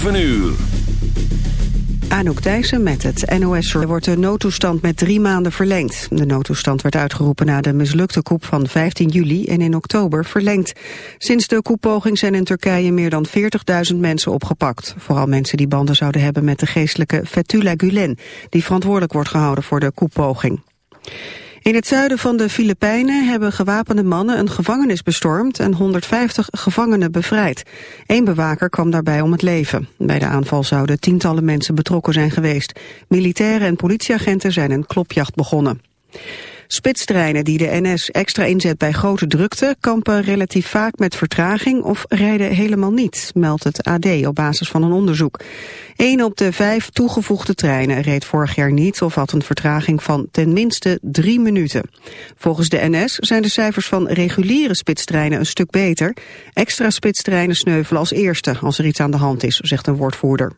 7 uur. Anouk met het NOS. Er wordt de noodtoestand met drie maanden verlengd. De noodtoestand werd uitgeroepen na de mislukte coup van 15 juli en in oktober verlengd. Sinds de koepoging zijn in Turkije meer dan 40.000 mensen opgepakt. Vooral mensen die banden zouden hebben met de geestelijke Fethullah Gulen... die verantwoordelijk wordt gehouden voor de koepoging. In het zuiden van de Filipijnen hebben gewapende mannen een gevangenis bestormd en 150 gevangenen bevrijd. Eén bewaker kwam daarbij om het leven. Bij de aanval zouden tientallen mensen betrokken zijn geweest. Militairen en politieagenten zijn een klopjacht begonnen. Spitstreinen die de NS extra inzet bij grote drukte... kampen relatief vaak met vertraging of rijden helemaal niet... meldt het AD op basis van een onderzoek. Een op de vijf toegevoegde treinen reed vorig jaar niet... of had een vertraging van ten minste drie minuten. Volgens de NS zijn de cijfers van reguliere spitstreinen een stuk beter. Extra spitstreinen sneuvelen als eerste als er iets aan de hand is, zegt een woordvoerder.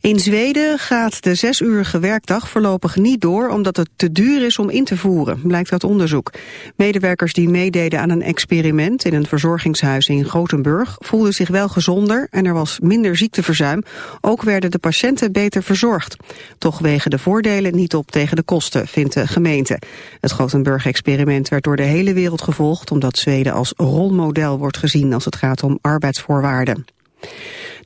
In Zweden gaat de zesurige werkdag voorlopig niet door omdat het te duur is om in te voeren, blijkt uit onderzoek. Medewerkers die meededen aan een experiment in een verzorgingshuis in Gothenburg voelden zich wel gezonder en er was minder ziekteverzuim. Ook werden de patiënten beter verzorgd. Toch wegen de voordelen niet op tegen de kosten, vindt de gemeente. Het Gothenburg-experiment werd door de hele wereld gevolgd omdat Zweden als rolmodel wordt gezien als het gaat om arbeidsvoorwaarden.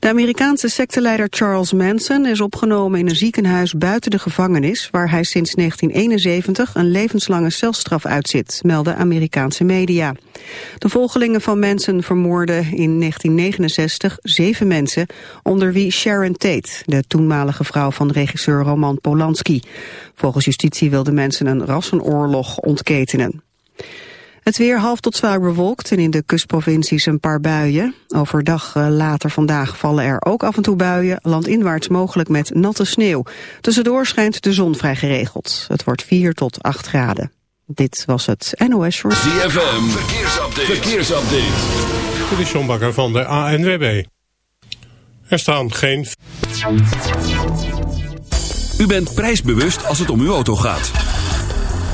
De Amerikaanse secteleider Charles Manson is opgenomen in een ziekenhuis buiten de gevangenis, waar hij sinds 1971 een levenslange celstraf uitzit, melden Amerikaanse media. De volgelingen van Manson vermoorden in 1969 zeven mensen, onder wie Sharon Tate, de toenmalige vrouw van regisseur Roman Polanski. Volgens justitie wilde mensen een rassenoorlog ontketenen. Het weer half tot zwaar bewolkt en in de kustprovincies een paar buien. Overdag uh, later vandaag vallen er ook af en toe buien, landinwaarts mogelijk met natte sneeuw. Tussendoor schijnt de zon vrij geregeld. Het wordt 4 tot 8 graden. Dit was het NOS Short. ZFM, verkeersupdate. verkeersupdate. Dit is John Bakker van de ANWB. Er staan geen... U bent prijsbewust als het om uw auto gaat.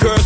girls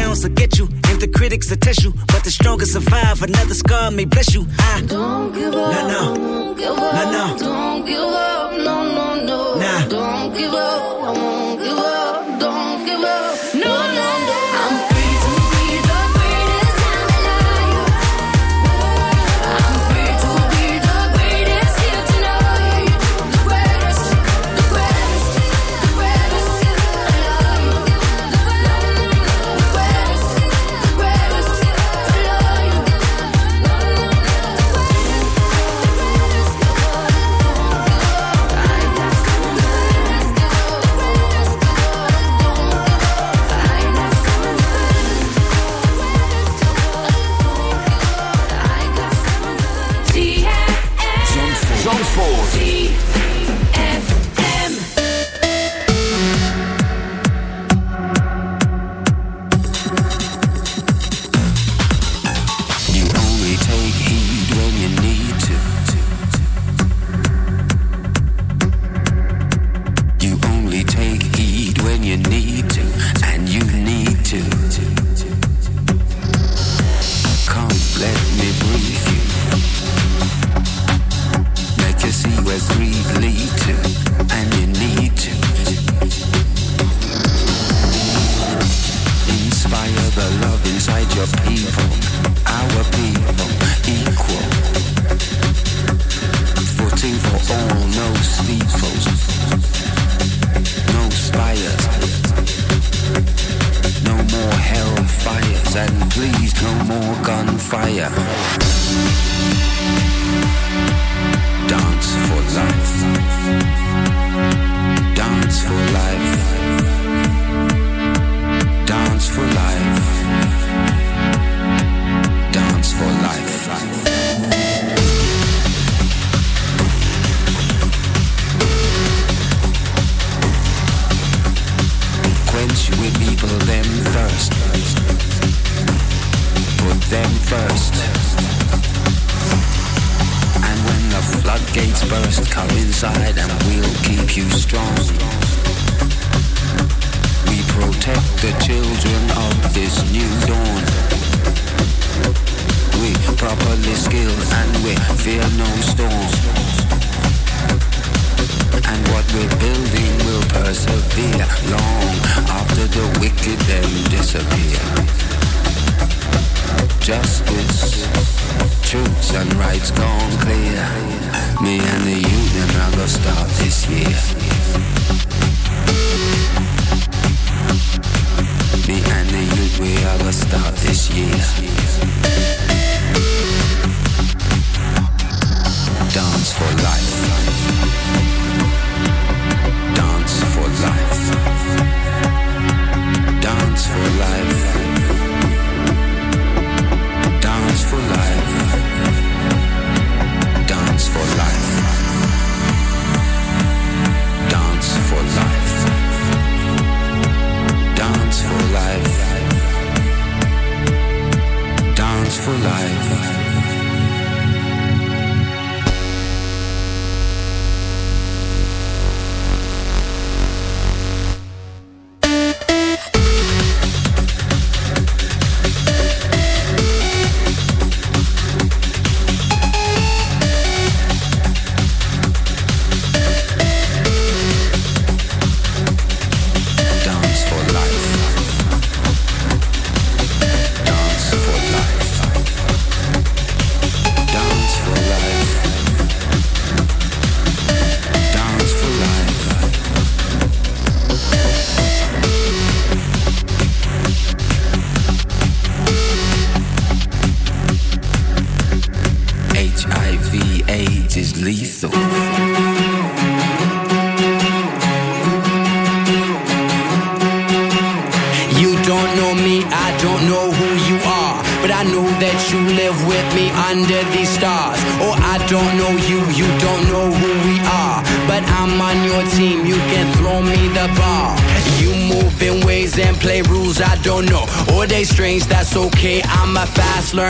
downs will get you, If the critics will test you. But the strongest survive, another scar may bless you. I don't give up. No, no. Don't give up. No, no. Don't give up. No, no, no. Nah. Don't give up. I won't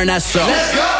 turn us up. Let's go!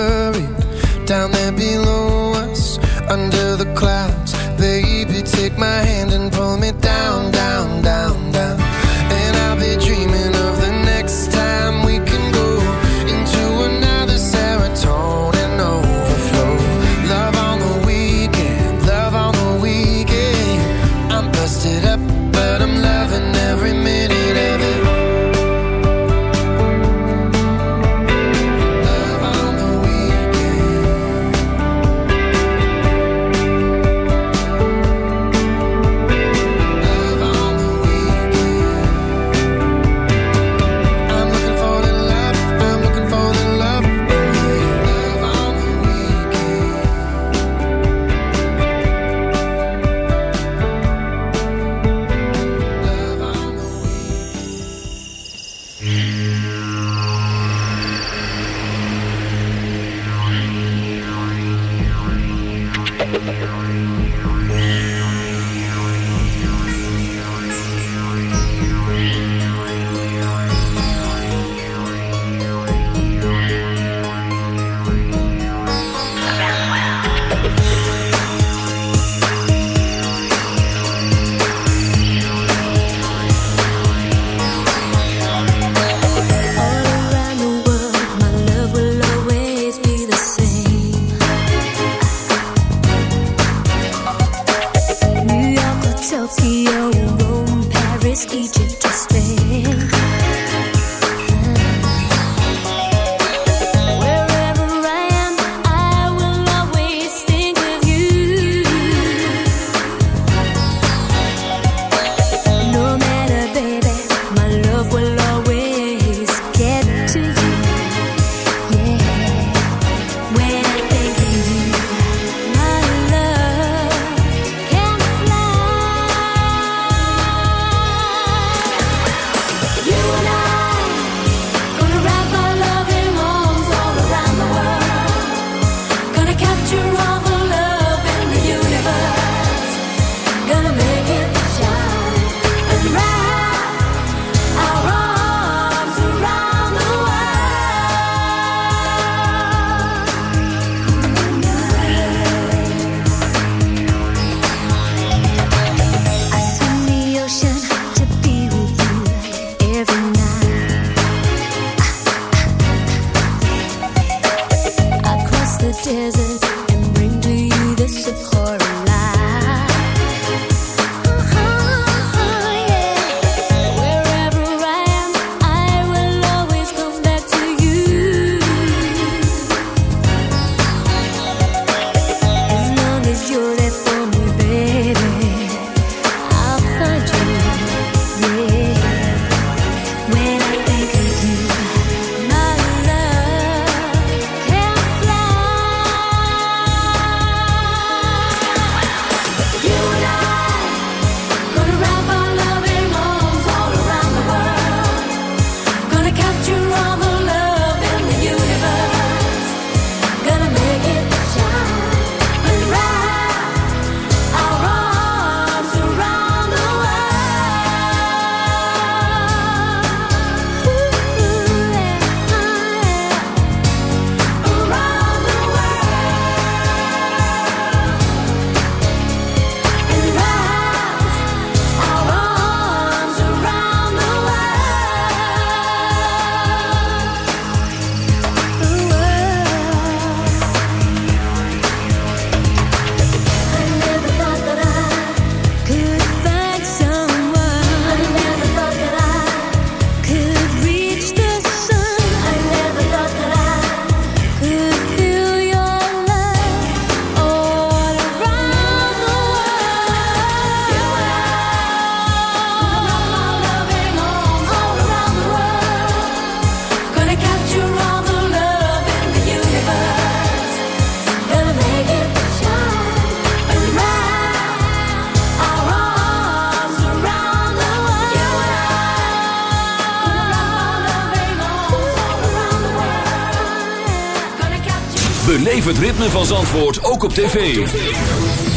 ritme van Zandvoort ook op tv.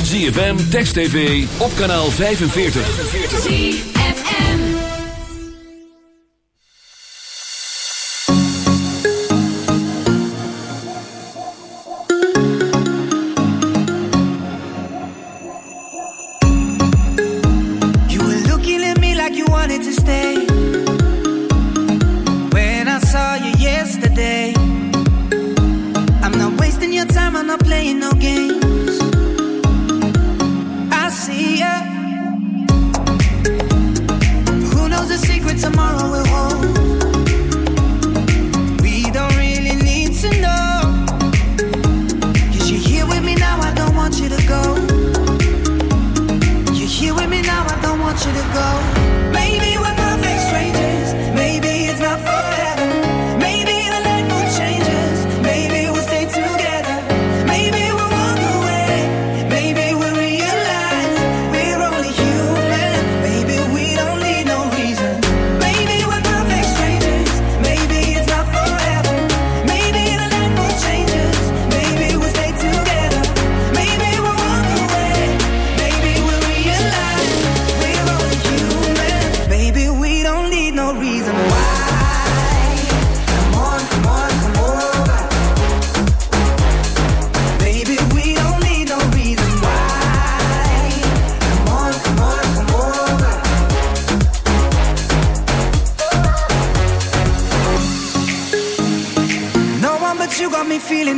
ZFM, Text TV, op kanaal 45. ZFM You were looking at me like you wanted to stay no game.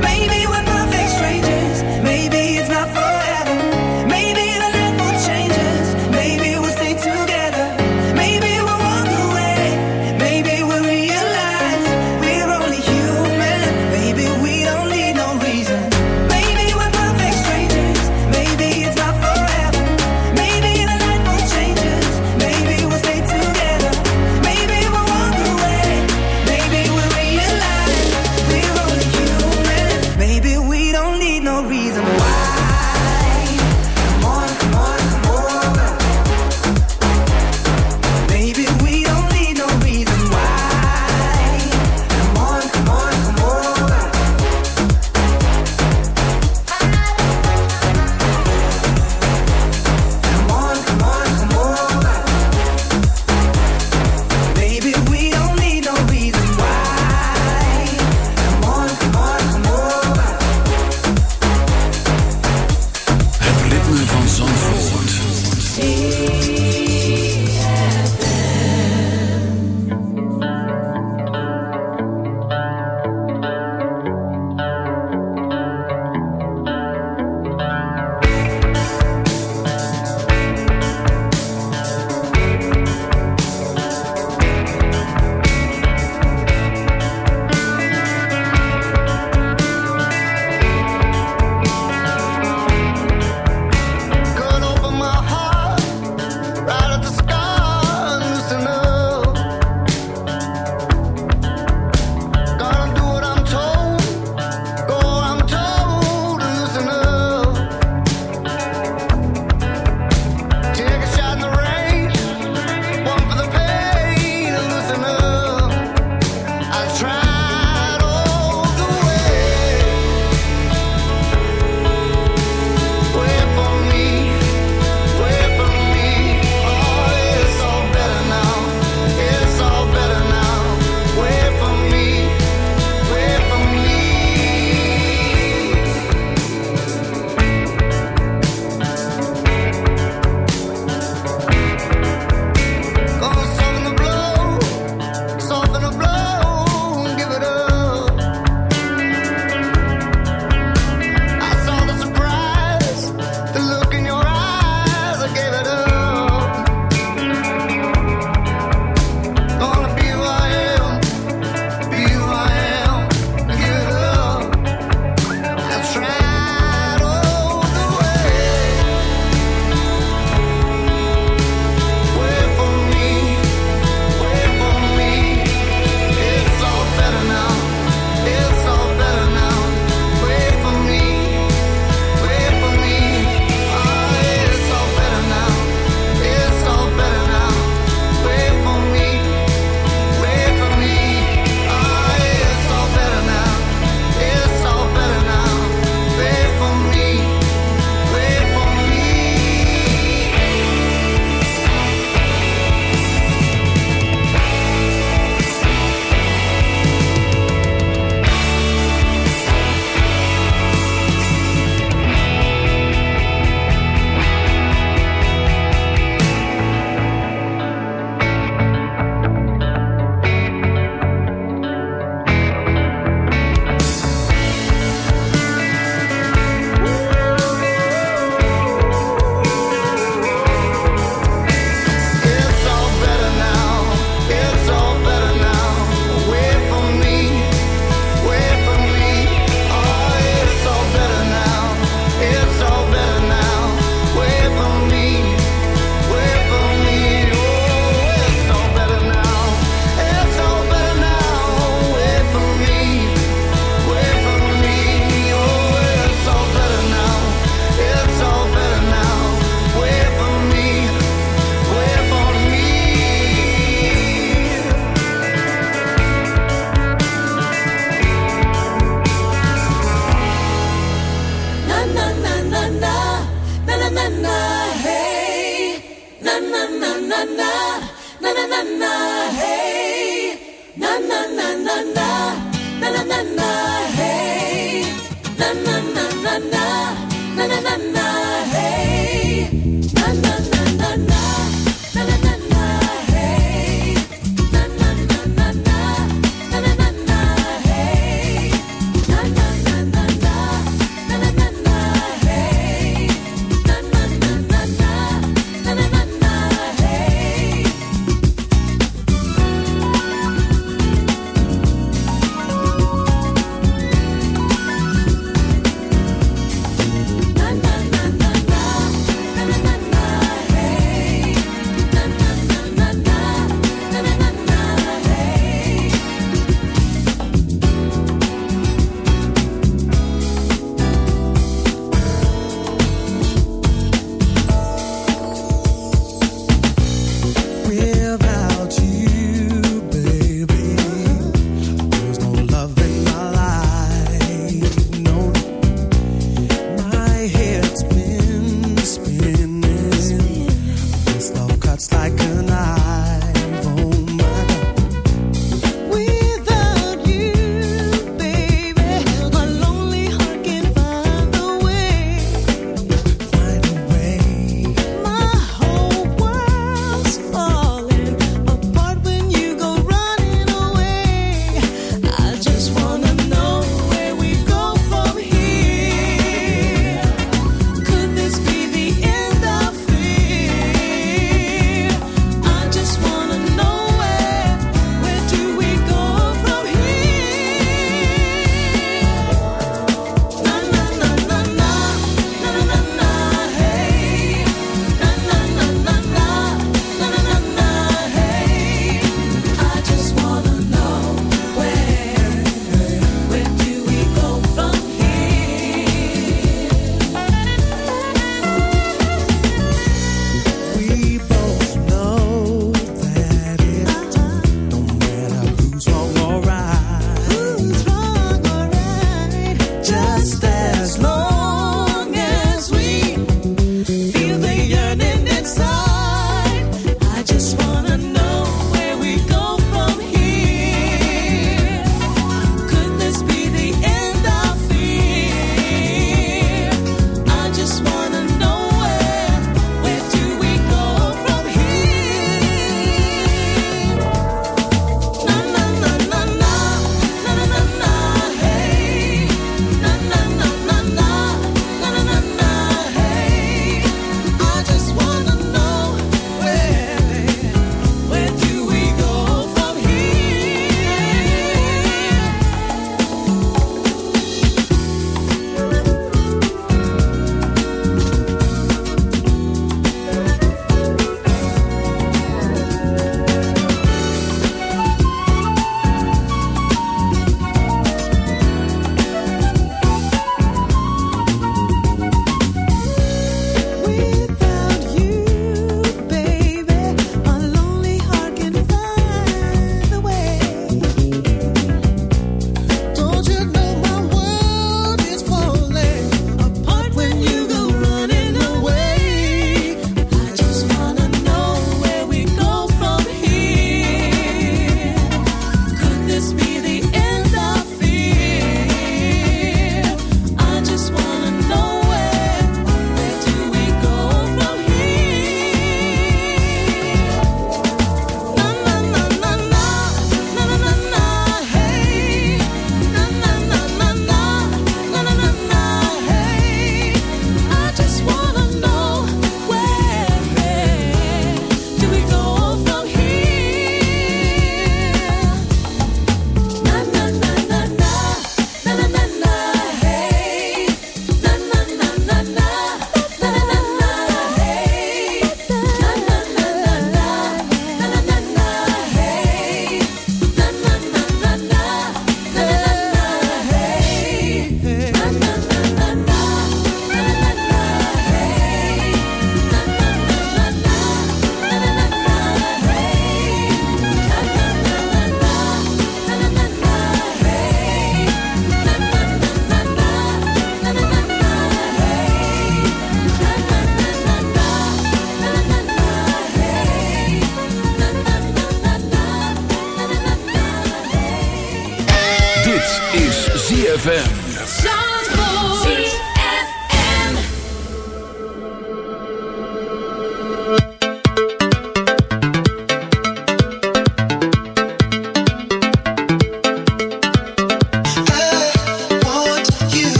Baby, we're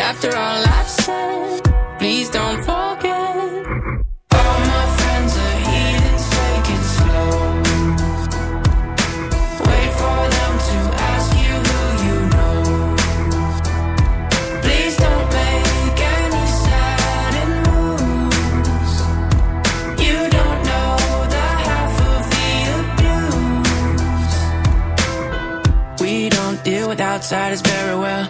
after all I've said, please don't forget. All my friends are slow. Wait for them to ask you who you know. Please don't make any sudden moves. You don't know the half of the abuse. We don't deal with outsiders very well.